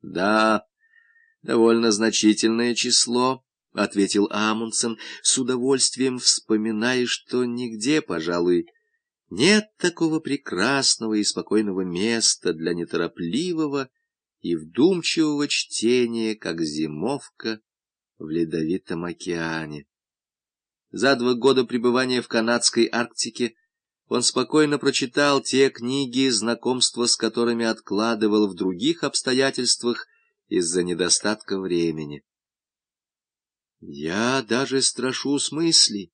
— Да, довольно значительное число, — ответил Амундсен, с удовольствием вспоминая, что нигде, пожалуй, нет такого прекрасного и спокойного места для неторопливого и вдумчивого чтения, как зимовка в ледовитом океане. За два года пребывания в канадской Арктике он спокойно прочитал те книги, знакомство с которыми откладывал в других обстоятельствах из-за недостатка времени. Я даже страшусь мысли,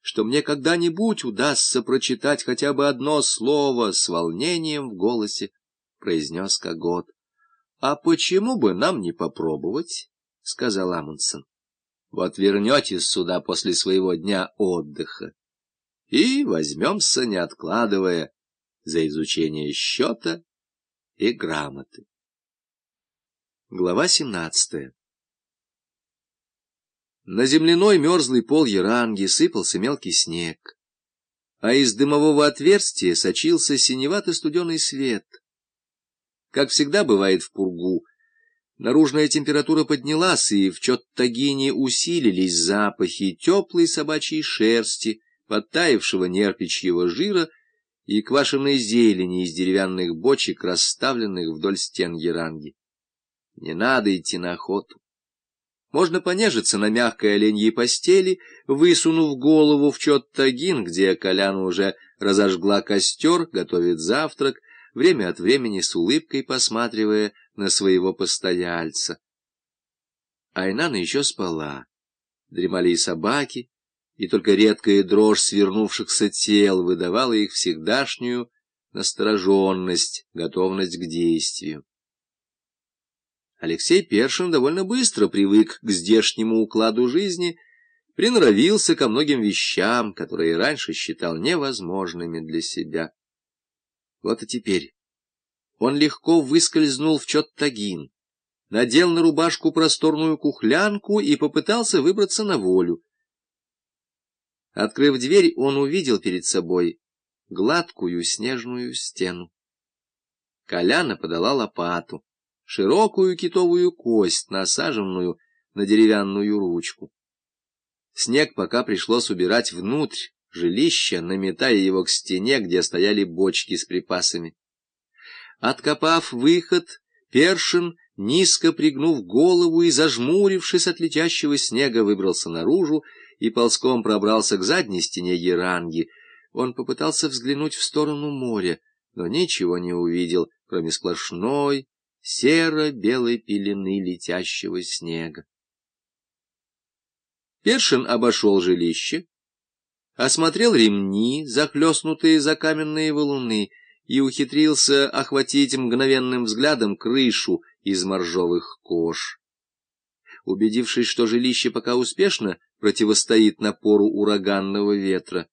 что мне когда-нибудь удастся прочитать хотя бы одно слово с волнением в голосе, — произнес Когот. — А почему бы нам не попробовать? — сказал Амундсен. — Вот вернетесь сюда после своего дня отдыха и возьмемся, не откладывая, за изучение счета и грамоты. Глава семнадцатая На земляной мерзлый пол Яранги сыпался мелкий снег, а из дымового отверстия сочился синевато-студеный свет. Как всегда бывает в пургу, наружная температура поднялась, и в Чоттагине усилились запахи теплой собачьей шерсти, подтаявшего нерпичьего жира и квашеной зелени из деревянных бочек, расставленных вдоль стен Яранги. Не надо идти на охоту. Можно понежиться на мягкой оленьей постели, высунув голову в Чоттагин, где Коляна уже разожгла костер, готовит завтрак, время от времени с улыбкой посматривая на своего постояльца. Айнана еще спала. Дремали и собаки, и только редкая дрожь свернувшихся тел выдавала их всегдашнюю настороженность, готовность к действию. Алексей Першин довольно быстро привык к здешнему укладу жизни, приноровился ко многим вещам, которые раньше считал невозможными для себя. Вот и теперь он легко выскользнул в Чоттагин, надел на рубашку просторную кухлянку и попытался выбраться на волю. Открыв дверь, он увидел перед собой гладкую снежную стену. Коляна подала лопату широкую китовую кость, насаженную на деревянную ручку. Снег пока пришлось убирать внутрь жилища, наметая его к стене, где стояли бочки с припасами. Откопав выход, Першин, низко пригнув голову и зажмурившись от летящего снега, выбрался наружу и ползком пробрался к задней стене Еранги. Он попытался взглянуть в сторону моря, но ничего не увидел, кроме сплошной, серо-белой пелены летящего снега. Першин обошел жилище, осмотрел ремни, захлестнутые за каменные валуны, и ухитрился охватить мгновенным взглядом крышу из моржовых кож. Убедившись, что жилище пока успешно противостоит напору ураганного ветра,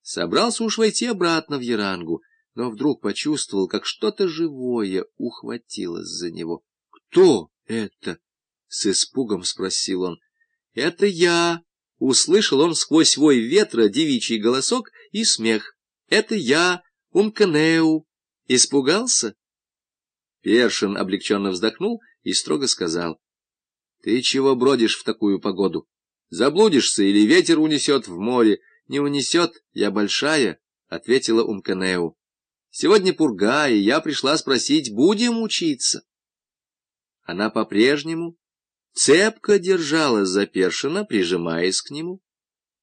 собрался уж войти обратно в Ярангу, но вдруг почувствовал, как что-то живое ухватилось за него. — Кто это? — с испугом спросил он. — Это я! — услышал он сквозь вой ветра девичий голосок и смех. — Это я, Умканеу. Испугался? Першин облегченно вздохнул и строго сказал. — Ты чего бродишь в такую погоду? Заблудишься или ветер унесет в море? Не унесет, я большая, — ответила Умканеу. Сегодня пурга, и я пришла спросить, будем учиться. Она по-прежнему цепко держалась за Першина, прижимаясь к нему.